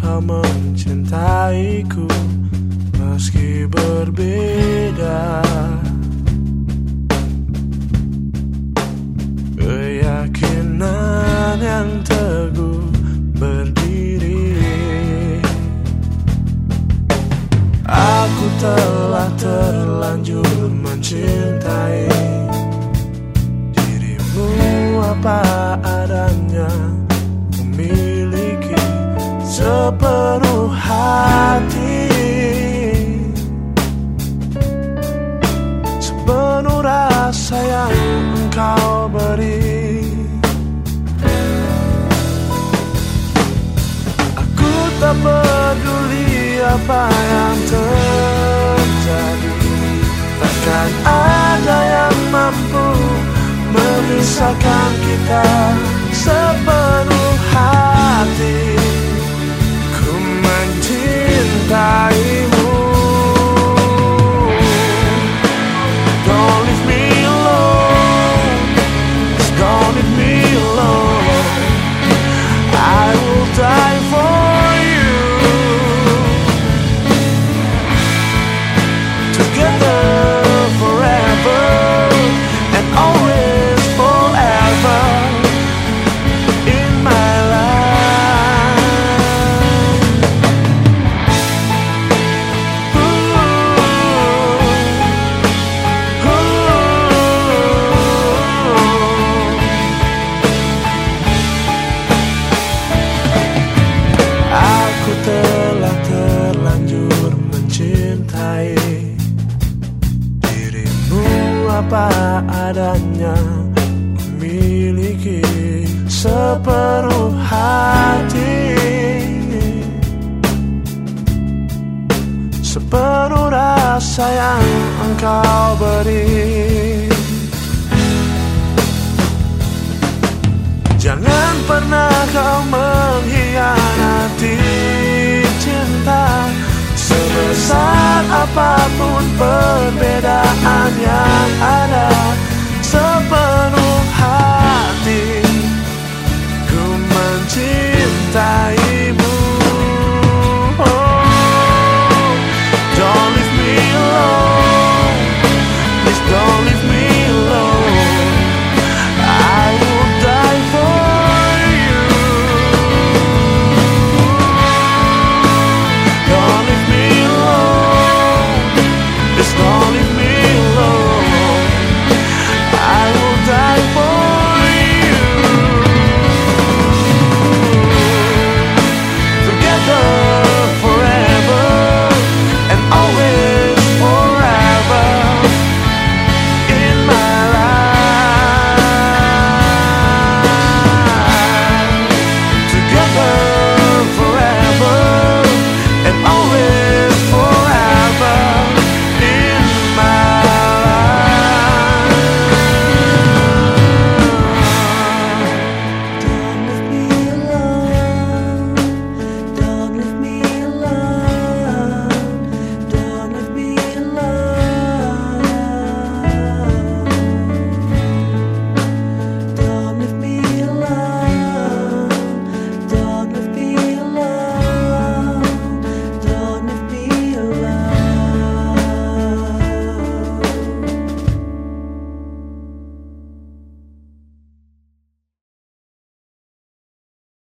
kau mencintaiku meski berbeda. Keyakinan yang teguh berdiri. Aku telah terlanjur mencintai Dirimu. Apa adanya sepenuh hati. Sepenuh rasa yang engkau beri. Aku tak peduli apa yang terjadi. Takkan ada yang mampu memisahkan kita sepenuh apa adanya Memiliki sepenuh hati. Sepenuh rasa yang engkau beri. Jangan pernah kau apa pun perbedaan yang ada seperti